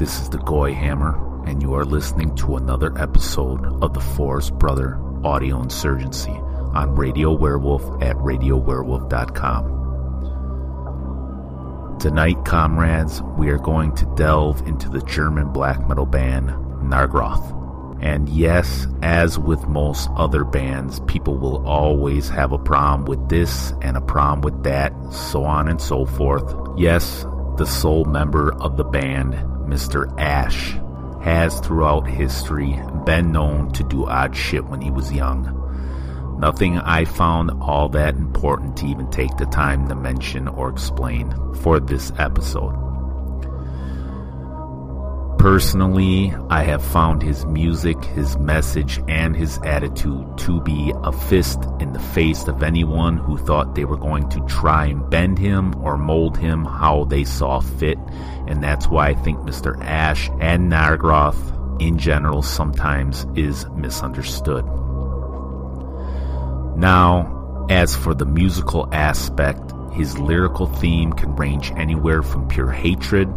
This is the Goy Hammer, and you are listening to another episode of the Forest Brother Audio Insurgency on Radio Wehrwolf at RadioWehrwolf.com. Tonight, comrades, we are going to delve into the German black metal band Nargaroth. And yes, as with most other bands, people will always have a problem with this and a problem with that, so on and so forth. Yes, the sole member of the band, Mr. Ash, has throughout history been known to do odd shit when he was young. Nothing I found all that important to even take the time to mention or explain for this episode. Personally, I have found his music, his message, and his attitude to be a fist in the face of anyone who thought they were going to try and bend him or mold him how they saw fit. And that's why I think Mr. Ash and Nargaroth in general sometimes is misunderstood. Now, as for the musical aspect, his lyrical theme can range anywhere from pure hatred,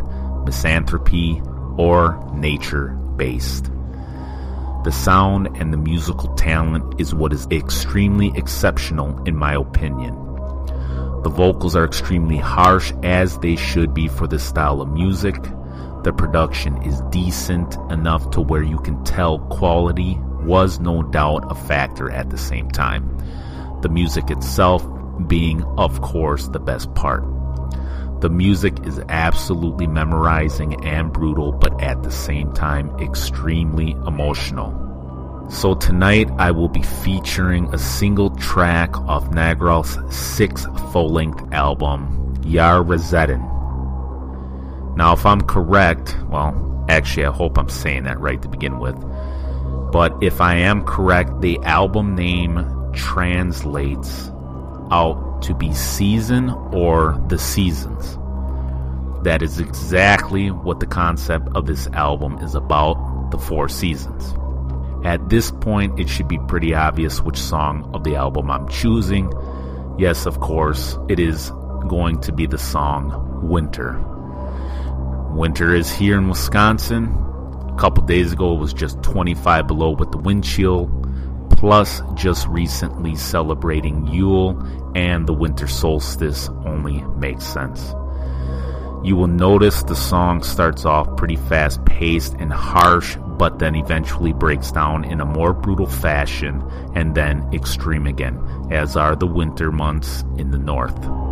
misanthropy, or nature based. The sound and the musical talent is what is extremely exceptional in my opinion. The vocals are extremely harsh as they should be for this style of music. The production is decent enough to where you can tell quality was no doubt a factor at the same time. The music itself being, of course, the best part. The music is absolutely memorizing and brutal, but at the same time, extremely emotional. So tonight I will be featuring a single track of Nargaroth's sixth full-length album, Jahreszeiten. Now if I'm correct, well, actually I hope I'm saying that right to begin with, but if I am correct, the album name translates out to be season or the seasons. That is exactly what the concept of this album is about the four seasons. At this point, it should be pretty obvious which song of the album I'm choosing. Yes, of course, it is going to be the song Winter. Winter is here in Wisconsin. A couple days ago, it was just 25 below with the wind chill plus just recently celebrating Yule and the winter solstice only makes sense. You will notice the song starts off pretty fast paced and harsh, but then eventually breaks down in a more brutal fashion and then extreme again, as are the winter months in the north.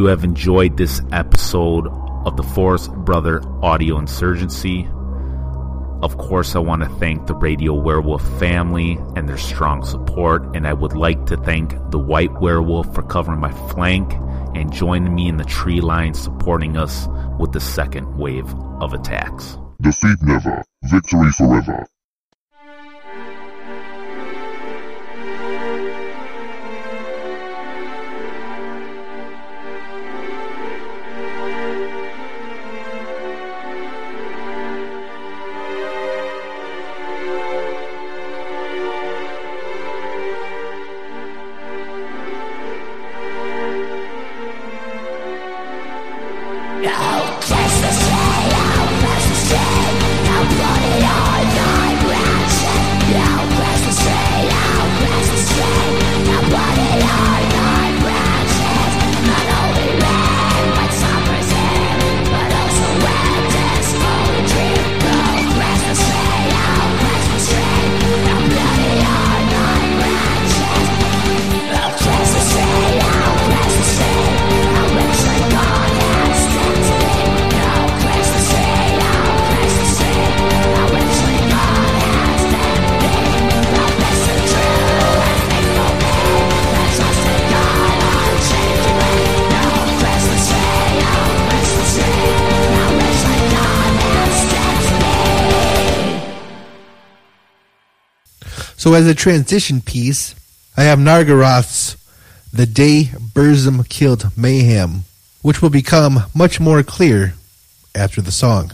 You have enjoyed this episode of the Forest Brother Audio Insurgency. Of course, I want to thank the Radio Wehrwolf family and their strong support, and I would like to thank the White Werewolf for covering my flank and joining me in the tree line supporting us with the second wave of attacks. Defeat never, victory forever. So as a transition piece, I have Nargaroth's The Day Burzum Killed Mayhem, which will become much more clear after the song.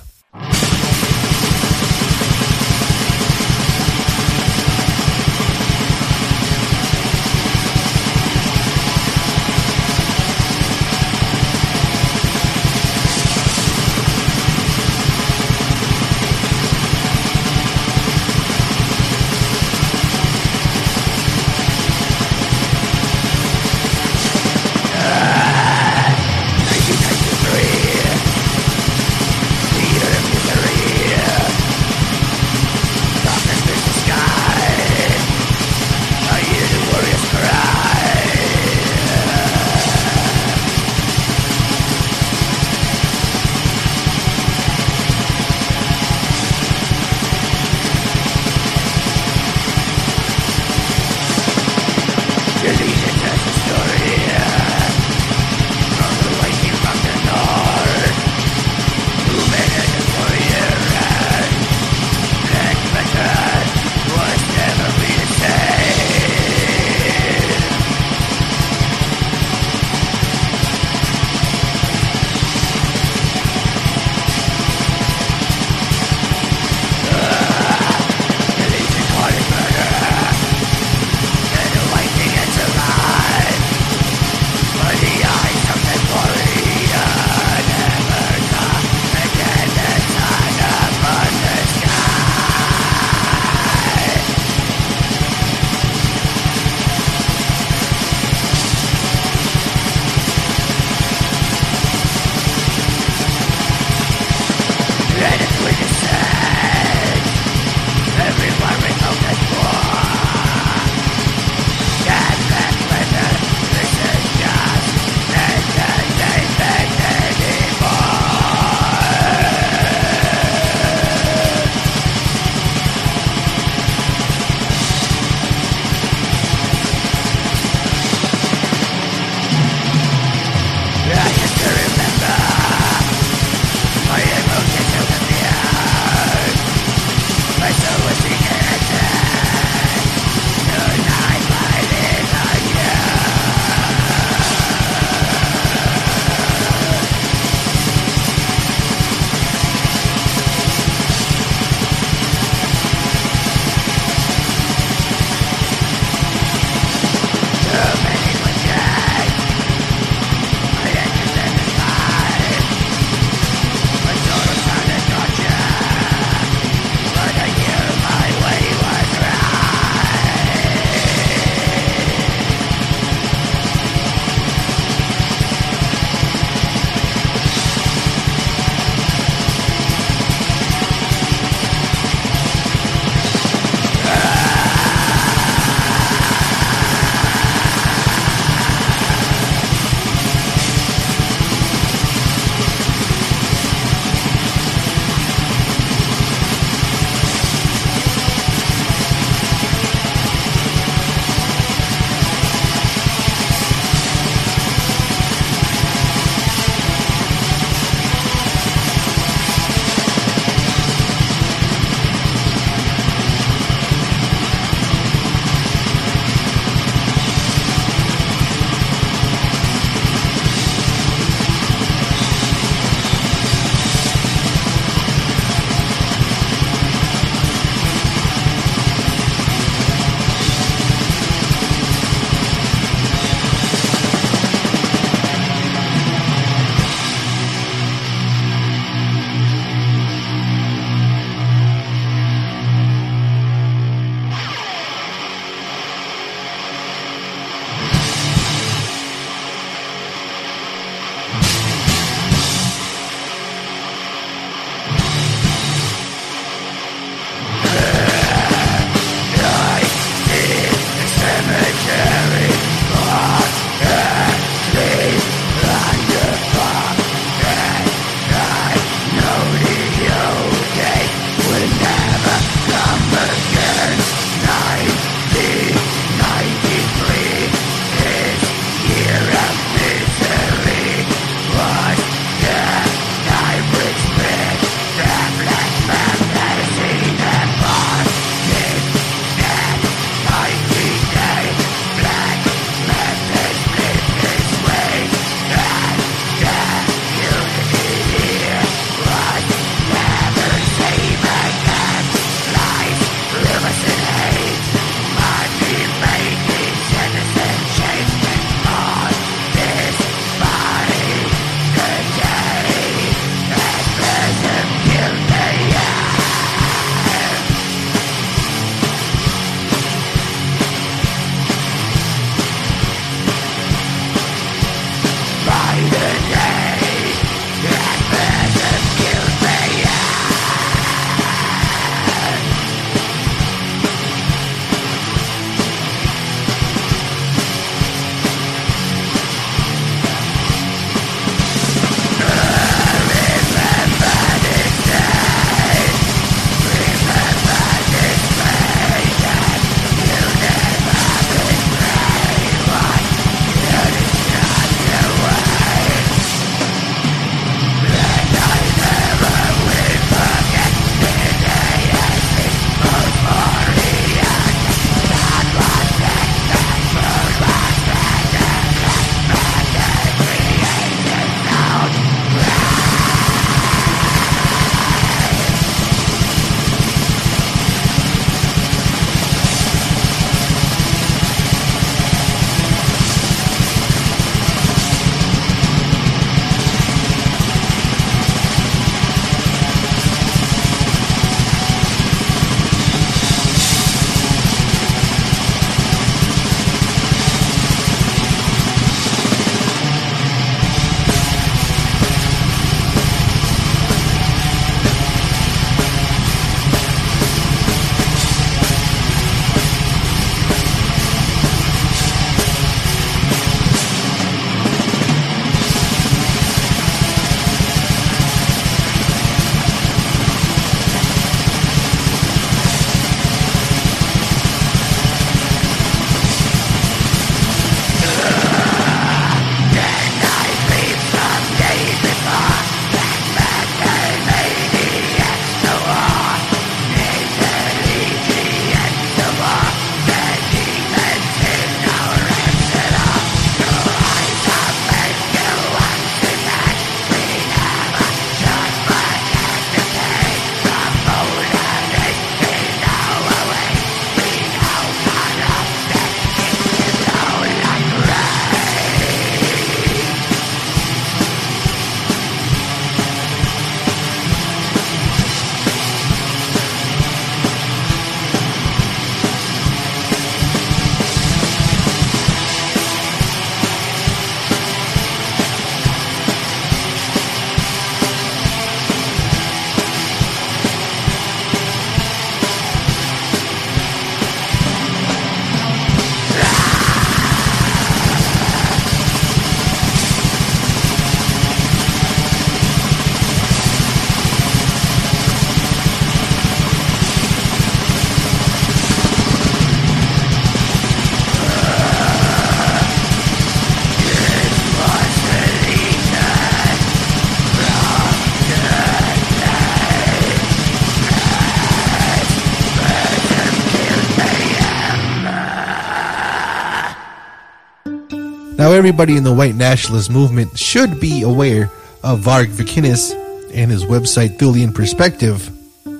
Everybody in the white nationalist movement should be aware of Varg Vikernes and his website Thulean Perspective,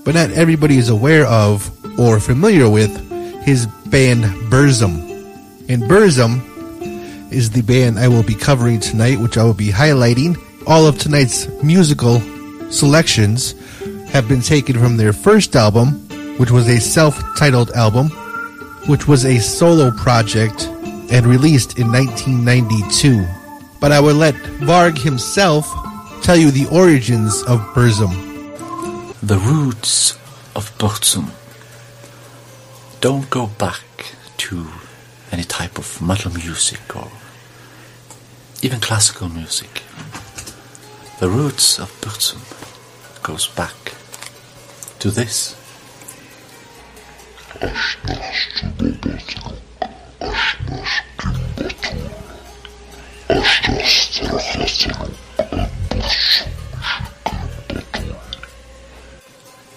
but not everybody is aware of or familiar with his band Burzum. And Burzum is the band I will be covering tonight, which I will be highlighting. All of tonight's musical selections have been taken from their first album, which was a self titled album, which was a solo project and released in 1992. But I will let Varg himself tell you the origins of Burzum. The roots of Burzum don't go back to any type of metal music or even classical music. The roots of Burzum goes back to this.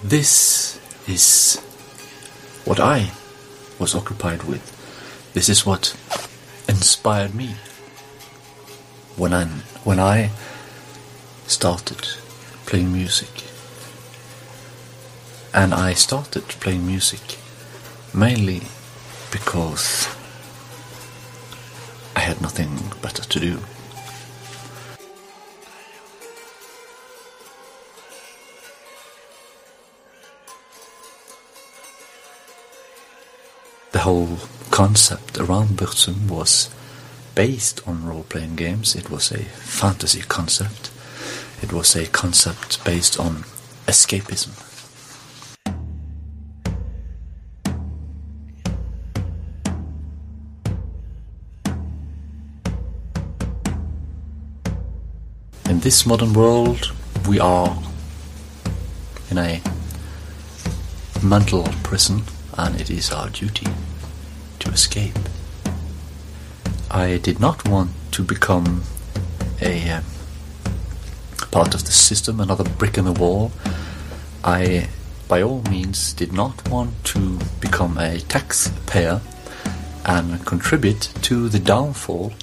This is what I was occupied with. This is what inspired me when I when I started playing music. And I started playing music mainly because I had nothing better to do. The whole concept around Burzum was based on role playing games. It was a fantasy concept. It was a concept based on escapism. In this modern world, we are in a mental prison, and it is our duty to escape. I did not want to become a uh, part of the system, another brick in the wall. I, by all means, did not want to become a taxpayer and contribute to the downfall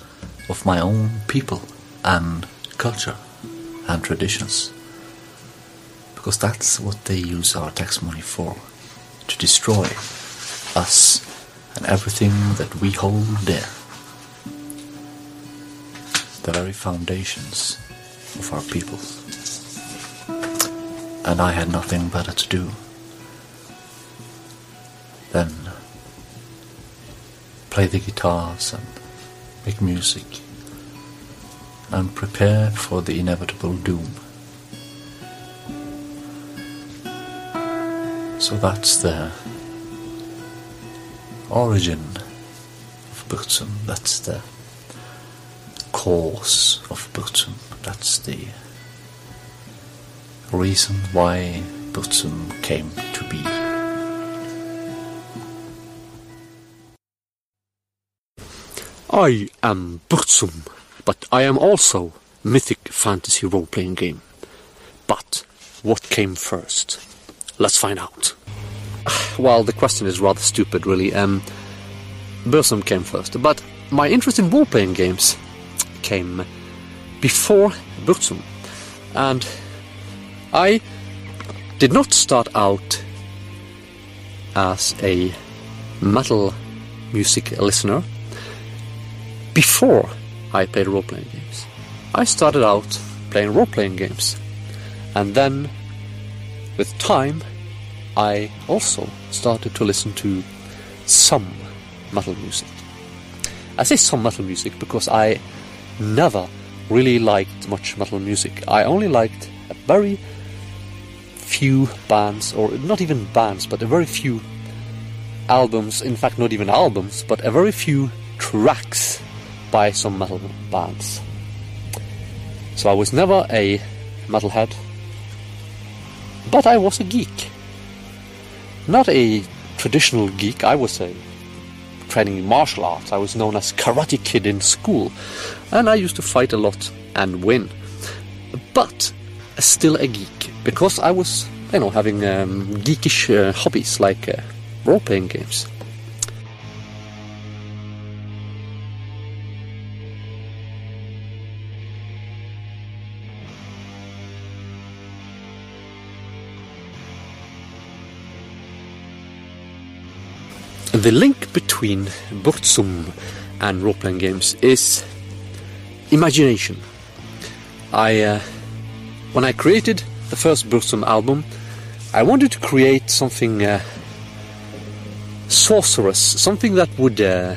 of my own people and culture and traditions. Because that's what they use our tax money for to destroy us and everything that we hold dear. The very foundations of our people. And I had nothing better to do than play the guitars and make music and prepare for the inevitable doom. So that's the origin of Burzum. That's the cause of Burzum. That's the reason why Burzum came to be. I am Burzum, but I am also mythic fantasy role-playing game. But what came first? Let's find out. Well, the question is rather stupid, really. Um, Burzum came first, but my interest in role-playing games came before Burzum, and I did not start out as a metal music listener before I played role playing games. I started out playing role playing games, and then with time, I also started to listen to some metal music. I say some metal music because I never really liked much metal music. I only liked a very few bands, or not even bands, but a very few albums, in fact, not even albums, but a very few tracks by some metal bands. So I was never a metalhead, but I was a geek. Not a traditional geek, I was a training in martial arts. I was known as Karate Kid in school, and I used to fight a lot and win. But still a geek, because I was, you know, having um, geekish uh, hobbies like uh, role playing games. The link between Burzum and role playing games is imagination. I, uh, when I created the first Burzum album, I wanted to create something uh, sorcerous, something that would uh,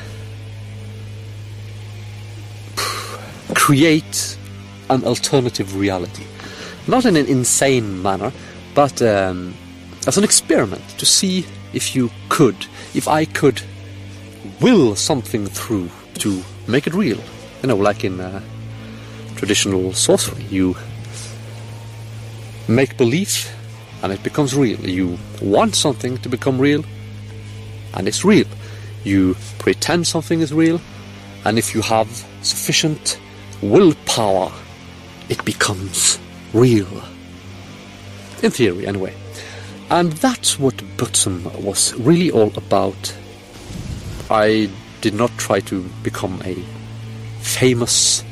create an alternative reality. Not in an insane manner, but um, as an experiment to see if you could, if I could will something through to make it real. You know, like in uh, traditional sorcery, you make belief and it becomes real. You want something to become real and it's real. You pretend something is real, and if you have sufficient willpower, it becomes real. In theory, anyway. And that's what Burzum was really all about. I did not try to become a famous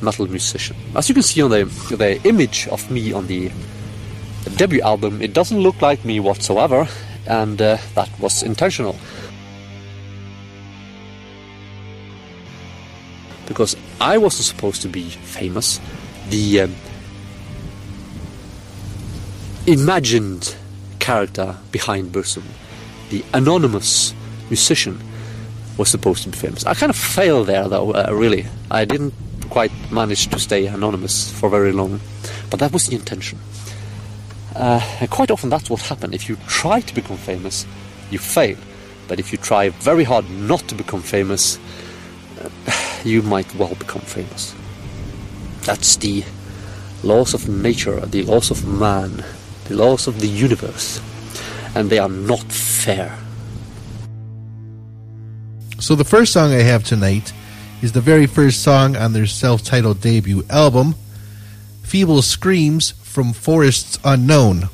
metal musician. As you can see on the the image of me on the debut album, it doesn't look like me whatsoever, and uh, that was intentional. Because I wasn't supposed to be famous. The um, imagined character behind Burzum, the anonymous musician, was supposed to be famous. I kind of failed there, though, uh, really. I didn't quite manage to stay anonymous for very long, but that was the intention. Uh, and quite often that's what happens. If you try to become famous, you fail. But if you try very hard not to become famous, uh, you might well become famous. That's the laws of nature, the laws of man, the laws of the universe. And they are not fair. So the first song I have tonight is the very first song on their self-titled debut album, Feeble Screams from Forests Unknown.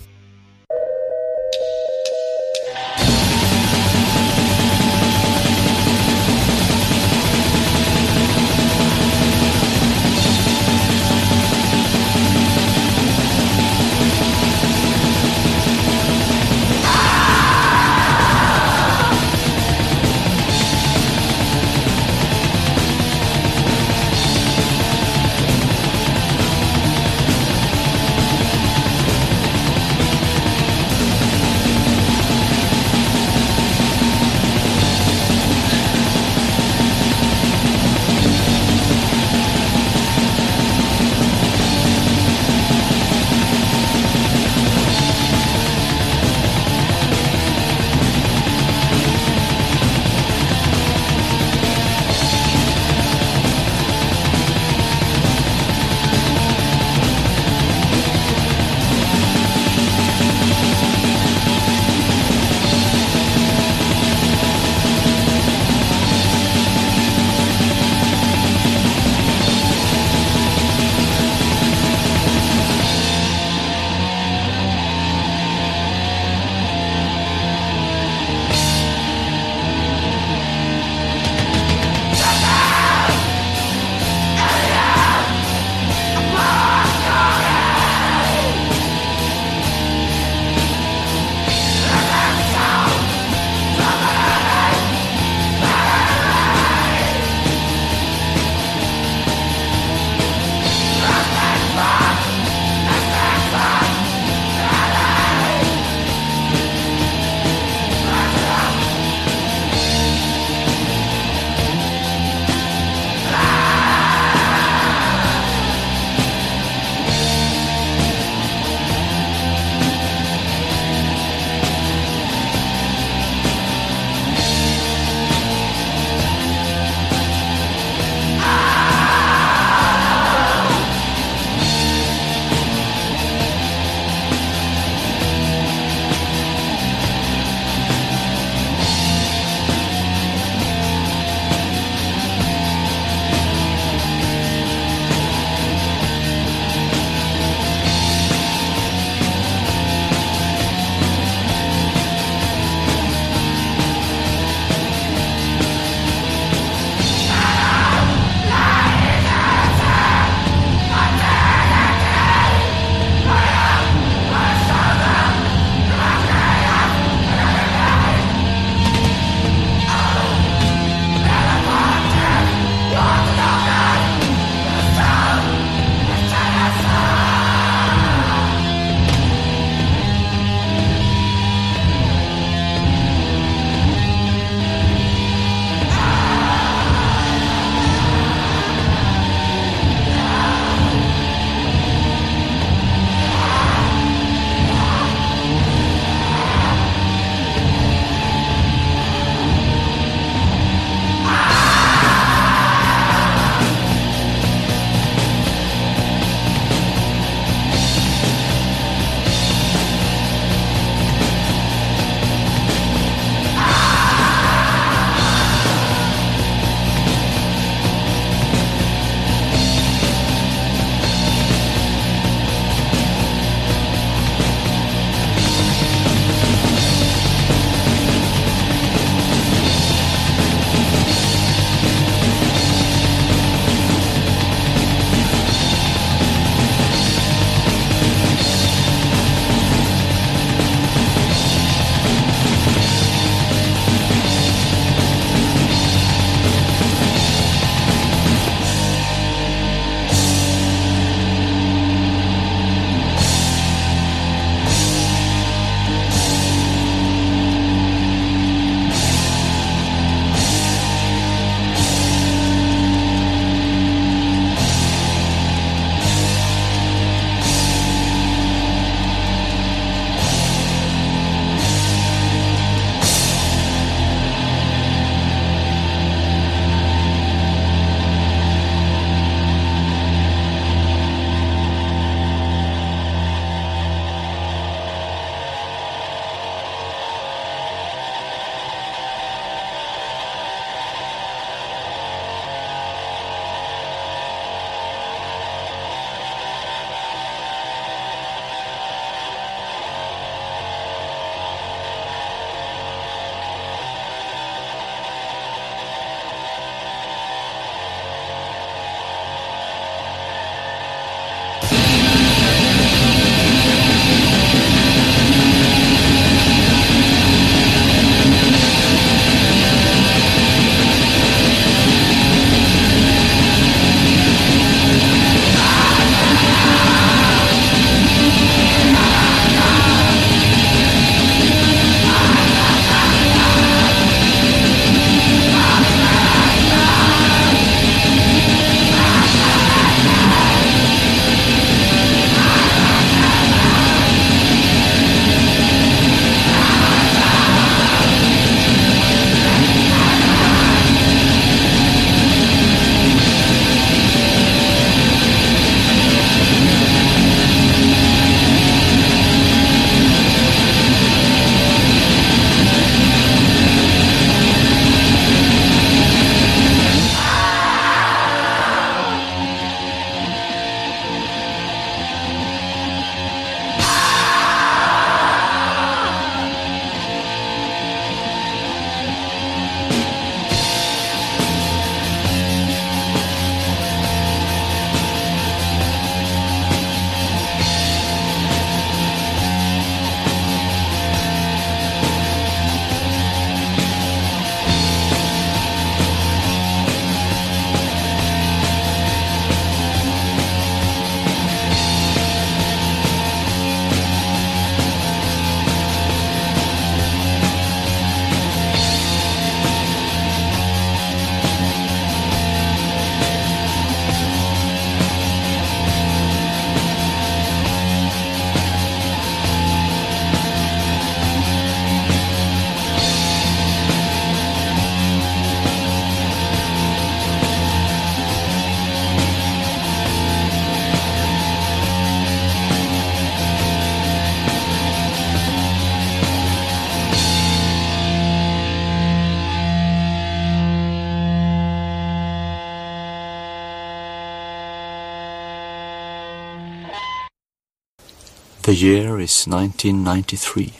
The year is 1993.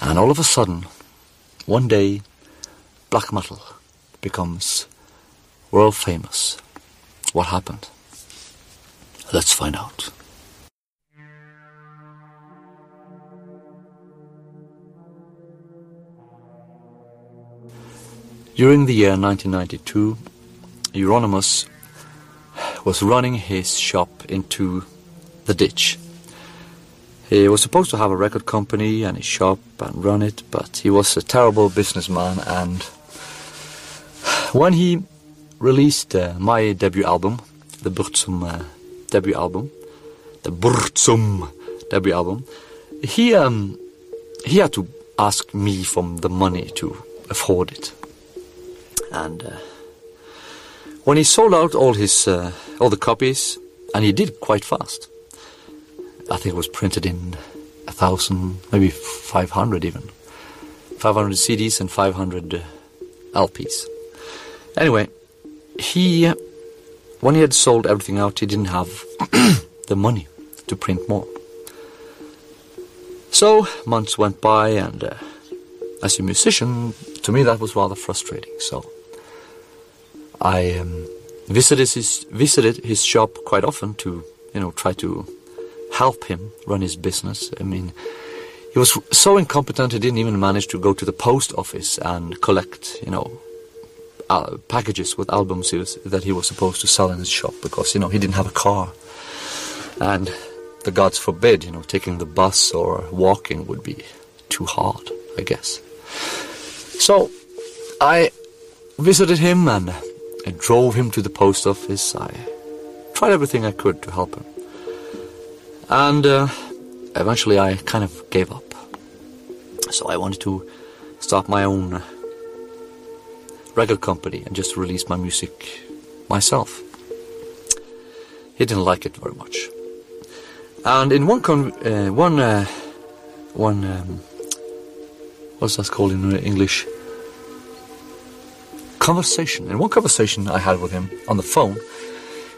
And all of a sudden, one day, black metal becomes world famous. What happened? Let's find out. During the year 1992, Euronymous was running his shop into the ditch. He was supposed to have a record company and his shop and run it, but he was a terrible businessman and when he released uh, my debut album, the Burzum uh, debut album, the Burzum debut album, he um, he had to ask me for the money to afford it. And uh, when he sold out all his uh, all the copies, and he did quite fast. I think it was printed in a thousand, maybe five hundred even, five hundred CDs and five hundred uh, LPs. Anyway, he when he had sold everything out, he didn't have the money to print more. So months went by, and uh, as a musician, to me that was rather frustrating. So I um, visited his visited his shop quite often to you know try to help him run his business. I mean, he was so incompetent he didn't even manage to go to the post office and collect you know uh, packages with albums he was, that he was supposed to sell in his shop because you know he didn't have a car and the gods forbid you know taking the bus or walking would be too hard I guess so I visited him and I drove him to the post office. I tried everything I could to help him. And uh, eventually I kind of gave up. So I wanted to start my own record company and just release my music myself. He didn't like it very much. And in one con- uh, one uh, one um, what's that called in English? conversation. In one conversation I had with him on the phone,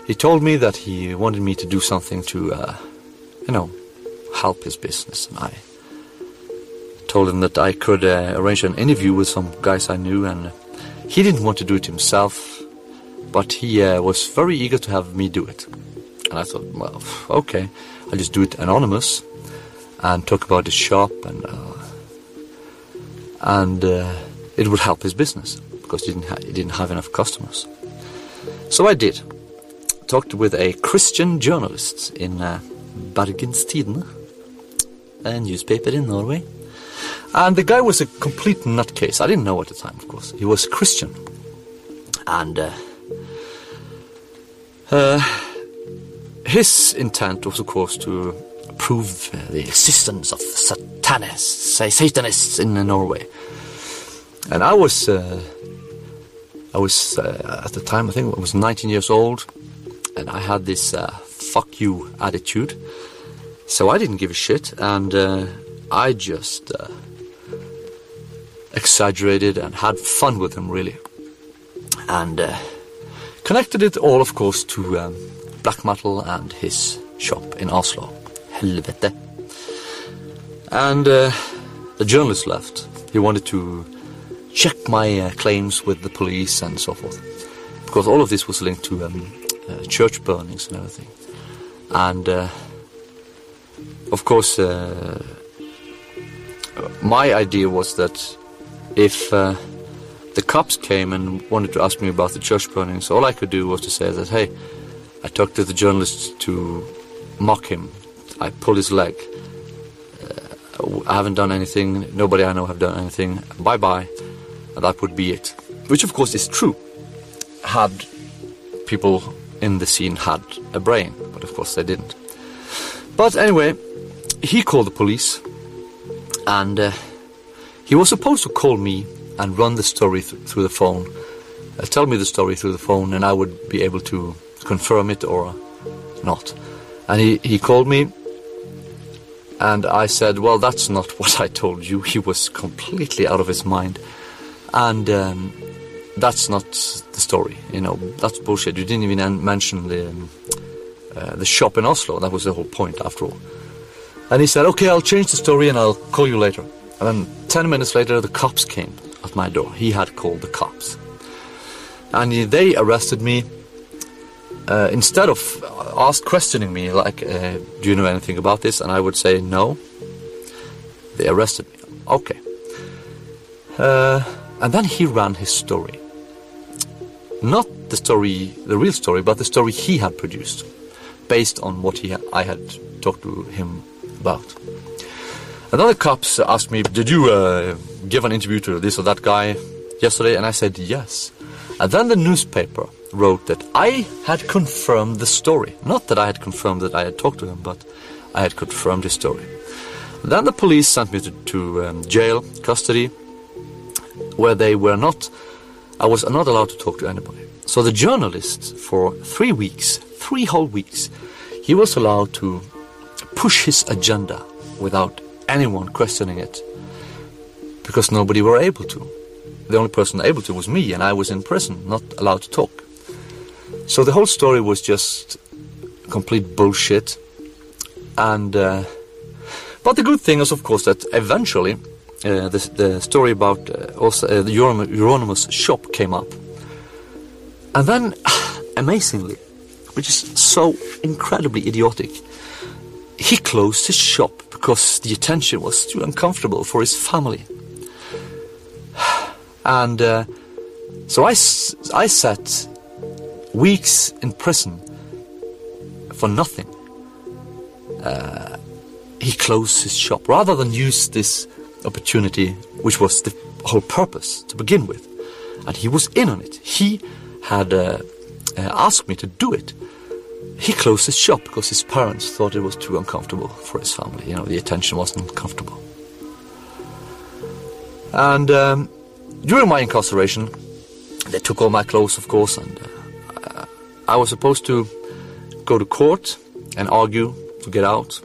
he told me that he wanted me to do something to, uh, you know, help his business. And I told him that I could uh, arrange an interview with some guys I knew, and he didn't want to do it himself, but he uh, was very eager to have me do it. And I thought, well, okay, I'll just do it anonymous and talk about his shop and uh, and uh, it would help his business because he didn't, ha- he didn't have enough customers. So I did. Talked with a Christian journalist in uh, Bergens a newspaper in Norway. And the guy was a complete nutcase. I didn't know at the time, of course. He was Christian. And uh, uh, his intent was, of course, to prove uh, the existence of satanists, say Satanists in Norway. And I was uh, I was uh, at the time I think I was 19 years old, and I had this uh, "fuck you" attitude. So I didn't give a shit, and uh, I just uh, exaggerated and had fun with him, really, and uh, connected it all, of course, to um, black metal and his shop in Oslo, Helvete. And uh, the journalist left. He wanted to check my uh, claims with the police and so forth. Because all of this was linked to um, uh, church burnings and everything. And uh, of course, uh, my idea was that if uh, the cops came and wanted to ask me about the church burnings, all I could do was to say that, hey, I talked to the journalist to mock him. I pulled his leg. Uh, I haven't done anything. Nobody I know have done anything. Bye bye and that would be it. Which, of course, is true. Had people in the scene had a brain, but of course they didn't. But anyway, he called the police, and uh, he was supposed to call me and run the story th- through the phone, uh, tell me the story through the phone, and I would be able to confirm it or not. And he, he called me, and I said, Well, that's not what I told you. He was completely out of his mind. And um, that's not the story, you know. That's bullshit. You didn't even mention the um, uh, the shop in Oslo. That was the whole point, after all. And he said, okay, I'll change the story and I'll call you later. And then 10 minutes later, the cops came at my door. He had called the cops. And he- they arrested me uh, instead of ask questioning me, like, uh, do you know anything about this? And I would say no. They arrested me. Okay. Uh, and then he ran his story. Not the story, the real story, but the story he had produced, based on what he I had talked to him about. Another cops asked me, "Did you uh, give an interview to this or that guy yesterday?" And I said yes. And then the newspaper wrote that I had confirmed the story. Not that I had confirmed that I had talked to him, but I had confirmed his story. Then the police sent me to, to um, jail, custody, where they were not, I was not allowed to talk to anybody. So the journalist, for three weeks, three whole weeks, he was allowed to push his agenda without anyone questioning it, because nobody were able to. The only person able to was me, and I was in prison, not allowed to talk. So the whole story was just complete bullshit, and. Uh, but the good thing is, of course, that eventually uh, the, the story about uh, also uh, Euronymous shop came up, and then, amazingly, which is so incredibly idiotic, he closed his shop because the attention was too uncomfortable for his family, and uh, so I sat weeks in prison for nothing. He closed his shop. Rather than use this opportunity, which was the whole purpose to begin with. And he was in on it. He had uh, uh, asked me to do it. He closed his shop because his parents thought it was too uncomfortable for his family. You know, the attention wasn't comfortable. And um, during my incarceration, they took all my clothes, of course, and uh, I was supposed to go to court and argue to get out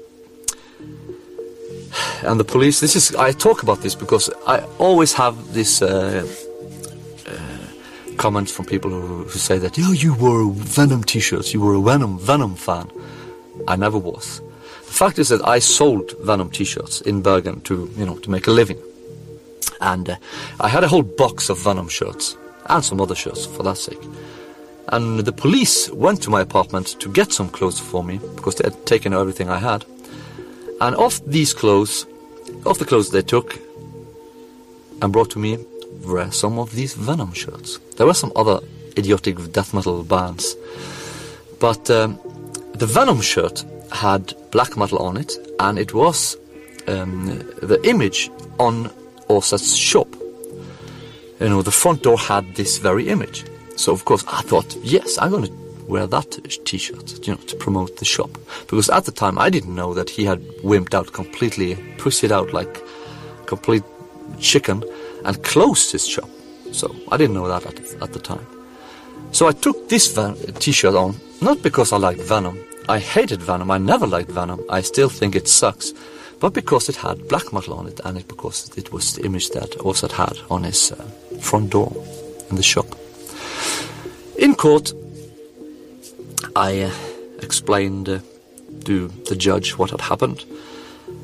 and the police this is i talk about this because i always have this uh, uh, comments from people who, who say that oh you wore venom t-shirts you were a venom venom fan. I never was. The fact is that i sold venom t-shirts in bergen to you know to make a living. And uh, i had a whole box of venom shirts and some other shirts for that sake. And the police went to my apartment to get some clothes for me because they had taken everything i had and of these clothes, of the clothes they took and brought to me, were some of these Venom shirts. There were some other idiotic death metal bands, but um, the Venom shirt had black metal on it, and it was um, the image on Aarseth's shop. You know, the front door had this very image. So of course I thought, yes, I'm going to wear that t-shirt, you know, to promote the shop. Because at the time I didn't know that he had wimped out completely, pussied out like complete chicken, and closed his shop. So I didn't know that at, at the time. So I took this t-shirt on, not because I liked Venom. I hated Venom. I never liked Venom. I still think it sucks. But because it had black metal on it, and it because it was the image that Aarseth had on his uh, front door in the shop. In court, I uh, explained uh, to the judge what had happened,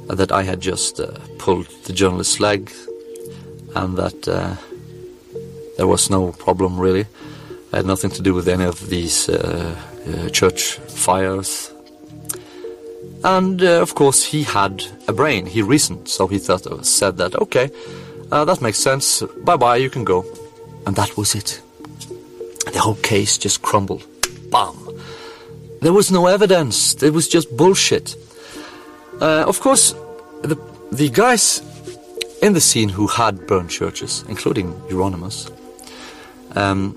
uh, that I had just uh, pulled the journalist's leg, and that uh, there was no problem really. I had nothing to do with any of these uh, church fires. And of course, he had a brain. He reasoned, so he thought, said that, okay, that makes sense. Bye bye, you can go. And that was it. The whole case just crumbled. Bam! There was no evidence. It was just bullshit. Uh, of course, the the guys in the scene who had burned churches, including Euronymous, um,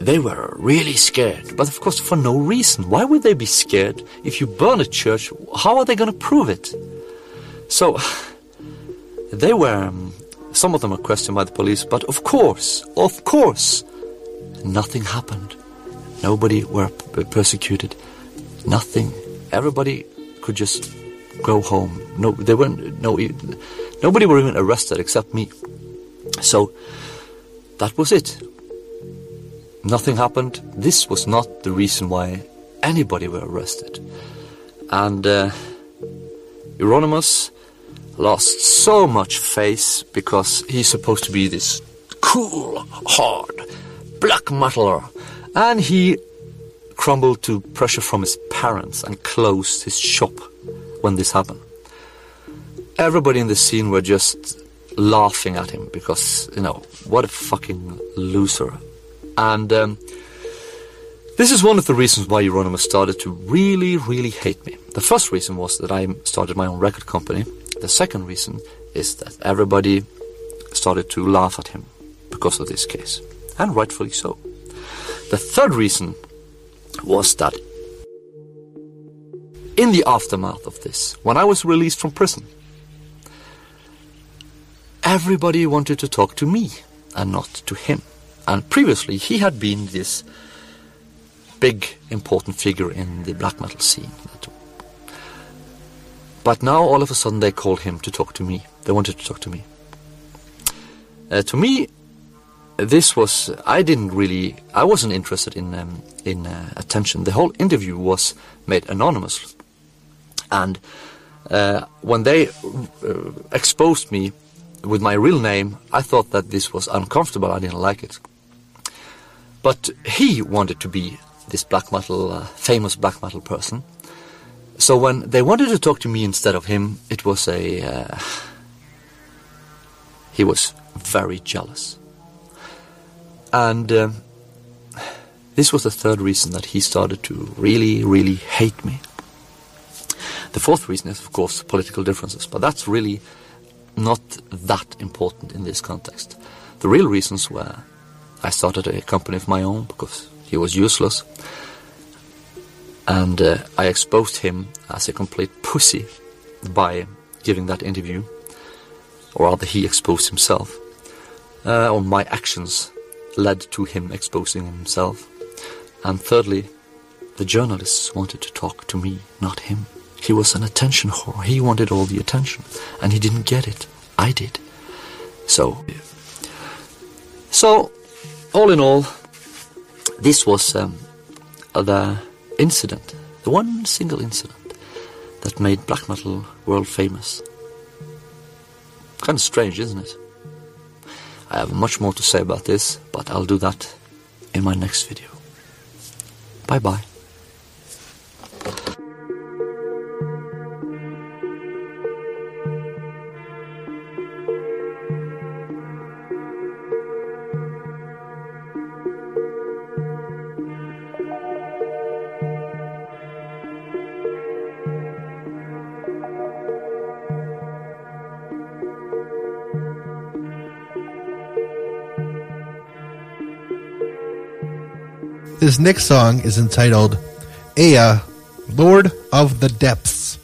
they were really scared. But of course, for no reason. Why would they be scared? If you burn a church, how are they going to prove it? So, they were. Um, some of them were questioned by the police, but of course, of course, nothing happened. Nobody were persecuted. Nothing. Everybody could just go home. No, they weren't. No, nobody were even arrested except me. So that was it. Nothing happened. This was not the reason why anybody were arrested. And uh, Euronymous lost so much face because he's supposed to be this cool, hard, black metaler, and he crumbled to pressure from his parents and closed his shop when this happened. Everybody in the scene were just laughing at him because, you know, what a fucking loser. And um, this is one of the reasons why Euronymous started to really, really hate me. The first reason was that I started my own record company. The second reason is that everybody started to laugh at him because of this case, and rightfully so. The third reason was that in the aftermath of this, when I was released from prison, everybody wanted to talk to me and not to him. And previously, he had been this big, important figure in the black metal scene. But now, all of a sudden, they called him to talk to me. They wanted to talk to me. Uh, to me, this was I didn't really I wasn't interested in um, in uh, attention. The whole interview was made anonymous, and uh, when they uh, exposed me with my real name, I thought that this was uncomfortable. I didn't like it. But he wanted to be this black metal, uh, famous black metal person. So when they wanted to talk to me instead of him, it was a. Uh, he was very jealous. And um, this was the third reason that he started to really, really hate me. The fourth reason is, of course, political differences, but that's really not that important in this context. The real reasons were I started a company of my own because he was useless, and uh, I exposed him as a complete pussy by giving that interview, or rather, he exposed himself, uh, or my actions led to him exposing himself. And thirdly, the journalists wanted to talk to me, not him. He was an attention whore. He wanted all the attention, and he didn't get it. I did. So, so, all in all, this was um, the incident, the one single incident that made black metal world famous. Kind of strange, isn't it? I have much more to say about this, but I'll do that in my next video. Bye bye. This next song is entitled Ea, Lord of the Depths.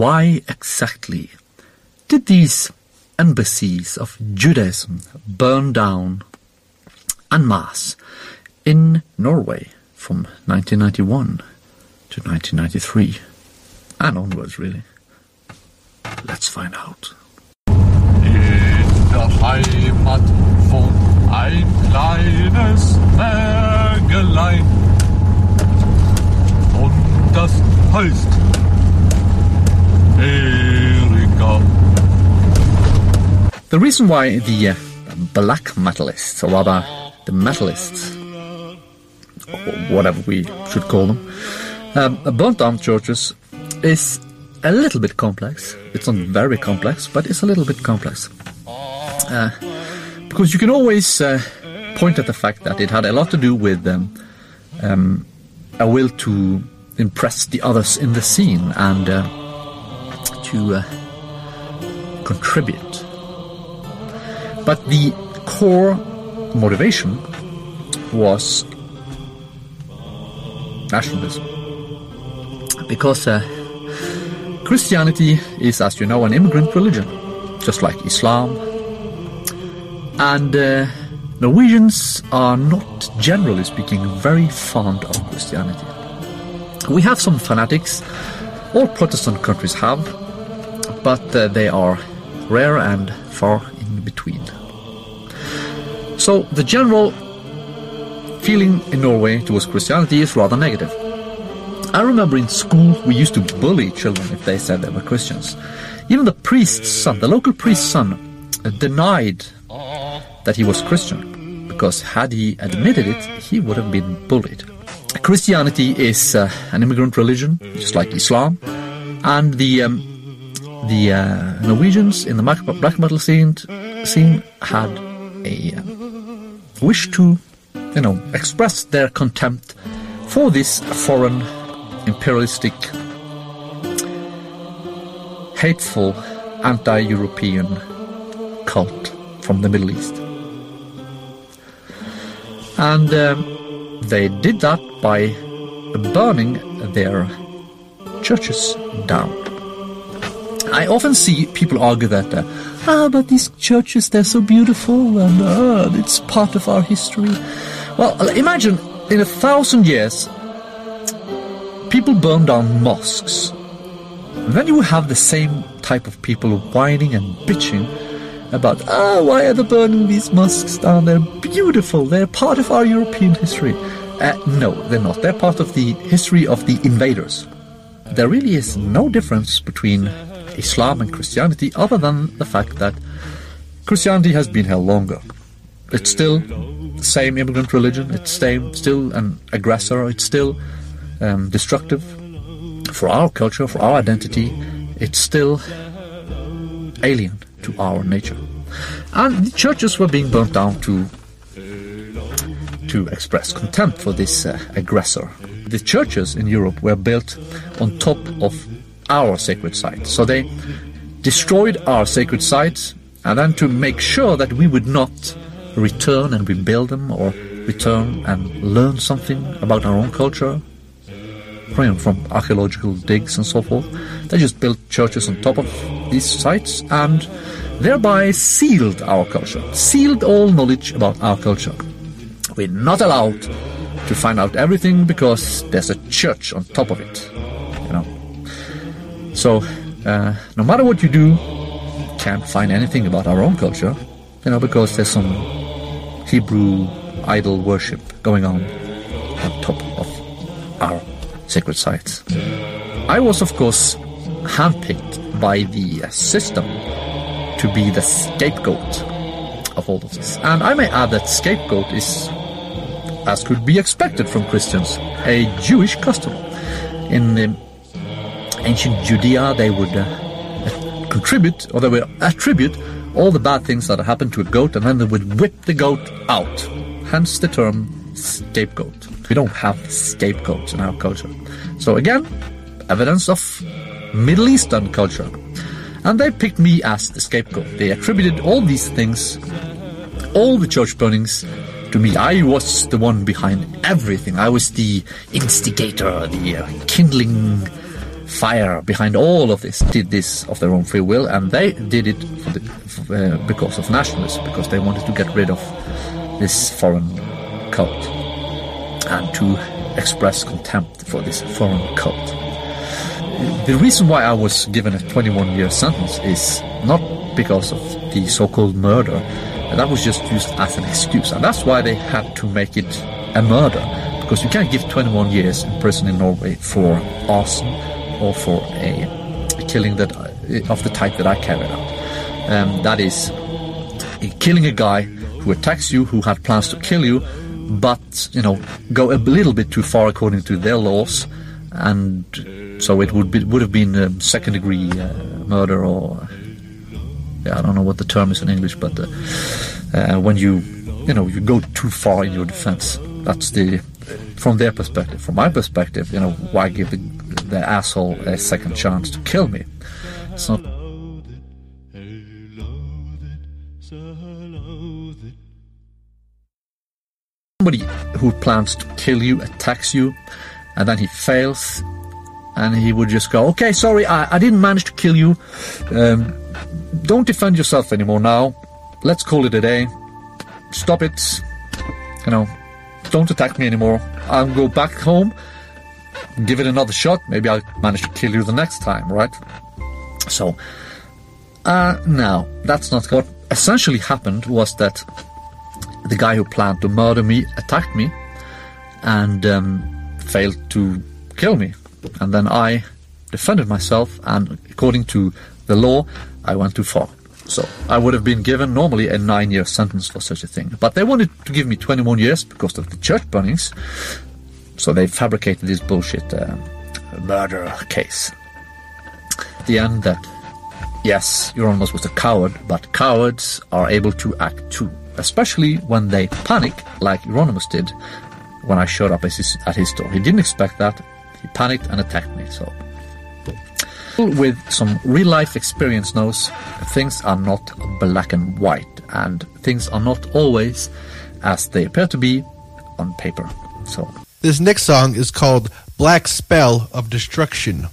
Why exactly did these embassies of Judaism burn down en masse in Norway from 1991 to 1993 and onwards, really? Let's find out. In der Heimat ein kleines. Und das heißt Erika. The reason why the uh, black metalists, or rather the metalists, whatever we should call them, um, burnt down churches is a little bit complex. It's not very complex, but it's a little bit complex. Uh, because you can always uh, point at the fact that it had a lot to do with um, um, a will to impress the others in the scene and uh, to uh, contribute. But the core motivation was nationalism. Because uh, Christianity is, as you know, an immigrant religion, just like Islam. And uh, Norwegians are not, generally speaking, very fond of Christianity. We have some fanatics, all Protestant countries have, but uh, they are rare and far in between. So the general feeling in Norway towards Christianity is rather negative. I remember in school we used to bully children if they said they were Christians. Even the priest's son, the local priest's son, uh, denied that he was Christian because had he admitted it, he would have been bullied. Christianity is uh, an immigrant religion, just like Islam, and the um, the uh, Norwegians in the black metal scene scene had a um, wish to, you know, express their contempt for this foreign imperialistic, hateful, anti-European cult from the Middle East. And um, they did that by burning their churches down. I often see people argue that, uh, ah, but these churches, they're so beautiful and uh, it's part of our history. Well, imagine in a thousand years, people burn down mosques. Then you have the same type of people whining and bitching about, ah, why are they burning these mosques down? They're beautiful. They're part of our European history. Uh, no, they're not. They're part of the history of the invaders. There really is no difference between Islam and Christianity other than the fact that Christianity has been here longer. It's still the same immigrant religion. It's same, still an aggressor. It's still um, destructive for our culture, for our identity. It's still alien to our nature. And the churches were being burnt down to to express contempt for this uh, aggressor. The churches in Europe were built on top of our sacred sites. So they destroyed our sacred sites and then to make sure that we would not return and rebuild them or return and learn something about our own culture from, archaeological digs and so forth. They just built churches on top of these sites and thereby sealed our culture, sealed all knowledge about our culture. We're not allowed to find out everything because there's a church on top of it. So, uh, no matter what you do, can't find anything about our own culture, you know, because there's some Hebrew idol worship going on on top of our sacred sites. I was, of course, handpicked by the system to be the scapegoat of all of this. And I may add that scapegoat is, as could be expected from Christians, a Jewish custom. In um, ancient Judea, they would uh, contribute, or they would attribute all the bad things that happened to a goat, and then they would whip the goat out. Hence the term scapegoat. We don't have scapegoats in our culture. So again, evidence of Middle Eastern culture. And they picked me as the scapegoat. They attributed all these things, all the church burnings, to me. I was the one behind everything. I was the instigator, the uh, kindling fire behind all of this did this of their own free will, and they did it the, uh, because of nationalism, because they wanted to get rid of this foreign cult and to express contempt for this foreign cult. The reason why I was given a 21 year sentence is not because of the so called murder, that was just used as an excuse, and that's why they had to make it a murder. Because you can't give 21 years in prison in Norway for arson or for a, killing that of the type that I carried out. Um, that is killing a guy who attacks you, who had plans to kill you, but you know go a little bit too far according to their laws, and so it would be would have been um, second degree uh, murder or yeah, I don't know what the term is in English, but uh, uh, when you you know you go too far in your defense, that's the from their perspective. From my perspective, you know, why give the, the asshole a second chance to kill me? It's not. Somebody who plans to kill you attacks you, and then he fails, and he would just go, "Okay, sorry, I, I didn't manage to kill you. Um, don't defend yourself anymore now. Let's call it a day. Stop it. You know, don't attack me anymore. I'll go back home, give it another shot. Maybe I'll manage to kill you the next time, right? So, uh, now, that's not what essentially happened was that the guy who planned to murder me attacked me and um, failed to kill me. And then I defended myself, and according to the law, I went too far. So I would have been given normally a nine year sentence for such a thing. But they wanted to give me 21 years because of the church burnings. So they fabricated this bullshit uh, murder case. The end that, yes, Euronymous was a coward, but cowards are able to act too. Especially when they panic, like Euronymous did when I showed up at his, at his door. He didn't expect that. He panicked and attacked me. So with some real life experience knows things are not black and white, and things are not always as they appear to be on paper. So, This next song is called Black Spell of Destruction.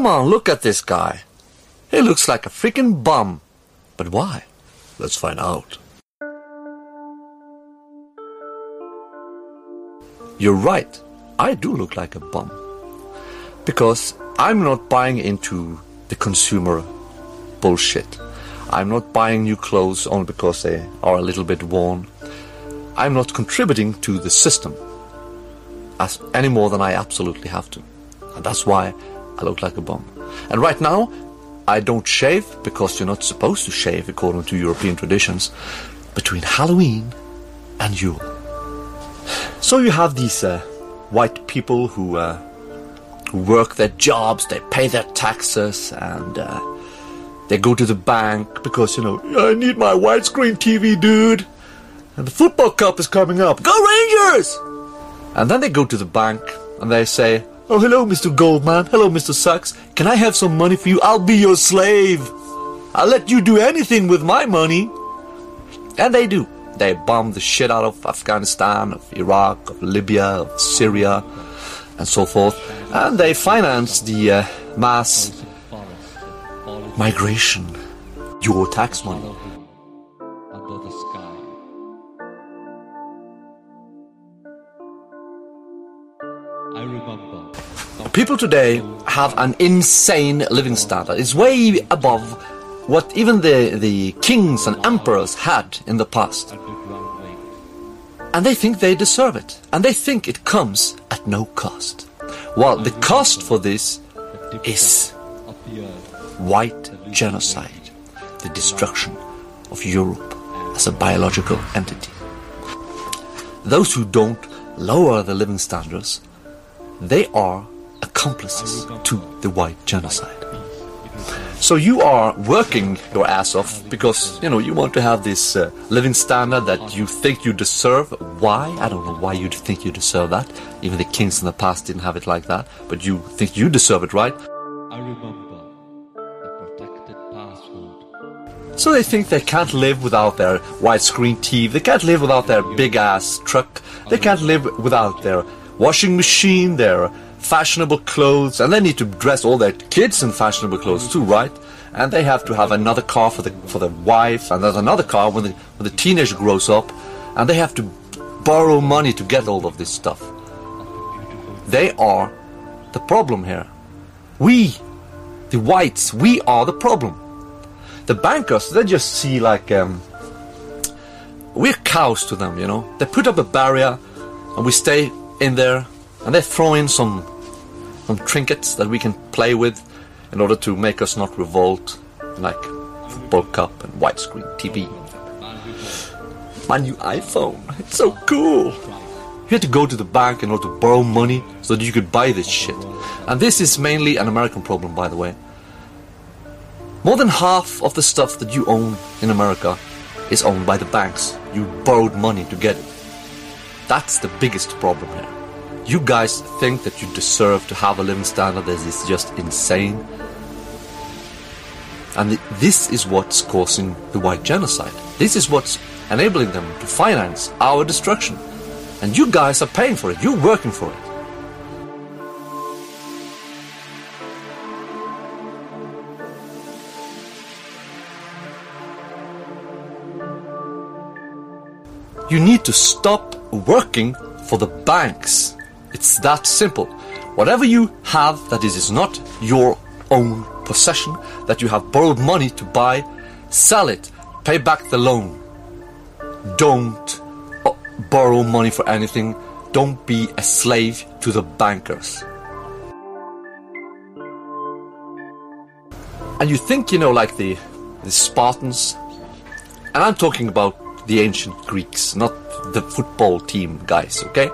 Come on, look at this guy. He looks like a freaking bum. But why? Let's find out. You're right. I do look like a bum. Because I'm not buying into the consumer bullshit. I'm not buying new clothes only because they are a little bit worn. I'm not contributing to the system as any more than I absolutely have to. And that's why I look like a bum. And right now, I don't shave because you're not supposed to shave according to European traditions between Halloween and Yule. So you have these uh, white people who, uh, work their jobs, they pay their taxes, and uh, they go to the bank because, you know, I need my widescreen TV, dude. And the football cup is coming up. Go Rangers! And then they go to the bank and they say, Oh, hello, Mr. Goldman. Hello, Mr. Sachs. Can I have some money for you? I'll be your slave. I'll let you do anything with my money. And they do. They bomb the shit out of Afghanistan, of Iraq, of Libya, of Syria, and so forth. And they finance the uh, mass migration. Your tax money. People today have an insane living standard. It's way above what even the, the kings and emperors had in the past. And they think they deserve it. And they think it comes at no cost. Well, the cost for this is white genocide, the destruction of Europe as a biological entity. Those who don't lower the living standards, they are accomplices to the white genocide. So you are working your ass off because you know you want to have this uh, living standard that you think you deserve. Why? I don't know why you think you deserve that. Even the kings in the past didn't have it like that, but you think you deserve it, right? I remember the protected password. So they think they can't live without their widescreen TV. They can't live without their big ass truck. They can't live without their washing machine, their fashionable clothes, and they need to dress all their kids in fashionable clothes too, right? And they have to have another car for the for the wife, and there's another car when the when the teenager grows up, and they have to borrow money to get all of this stuff. They are the problem here. We, the whites, we are the problem. The bankers, they just see like um, we're cows to them, you know. They put up a barrier, and we stay in there, and they throw in some some trinkets that we can play with in order to make us not revolt, like football cup and widescreen TV. My new iPhone, it's so cool. You had to go to the bank in order to borrow money so that you could buy this shit. And this is mainly an American problem, by the way. More than half of the stuff that you own in America is owned by the banks. You borrowed money to get it. That's the biggest problem here. You guys think that you deserve to have a living standard that is just insane. And this is what's causing the white genocide. This is what's enabling them to finance our destruction. And you guys are paying for it. You're working for it. You need to stop working for the banks. It's that simple. Whatever you have that is not your own possession, that you have borrowed money to buy, sell it, pay back the loan. Don't uh, borrow money for anything. Don't be a slave to the bankers. And you think, you know, like the, the Spartans, and I'm talking about the ancient Greeks, not the football team guys, okay?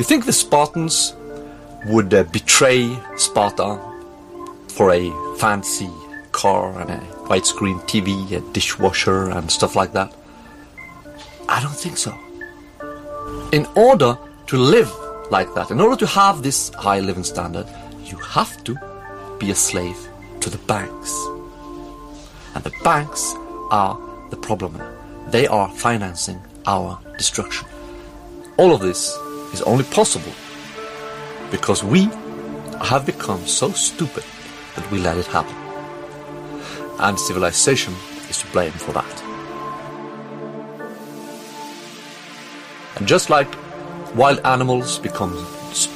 You think the Spartans would uh, betray Sparta for a fancy car and a widescreen TV, a dishwasher, and stuff like that? I don't think so. In order to live like that, in order to have this high living standard, you have to be a slave to the banks. And the banks are the problem. They are financing our destruction. All of this is only possible because we have become so stupid that we let it happen. And civilization is to blame for that. And just like wild animals become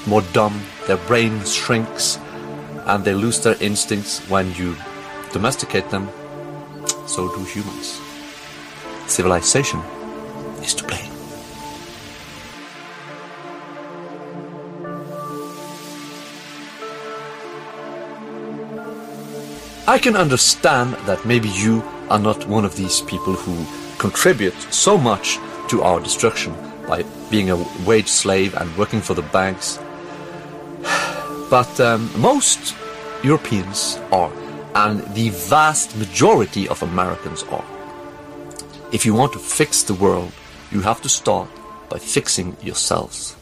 more dumb, their brain shrinks, and they lose their instincts when you domesticate them, so do humans. Civilization is to blame. I can understand that maybe you are not one of these people who contribute so much to our destruction by being a wage slave and working for the banks. But um, most Europeans are, and the vast majority of Americans are. If you want to fix the world, you have to start by fixing yourselves.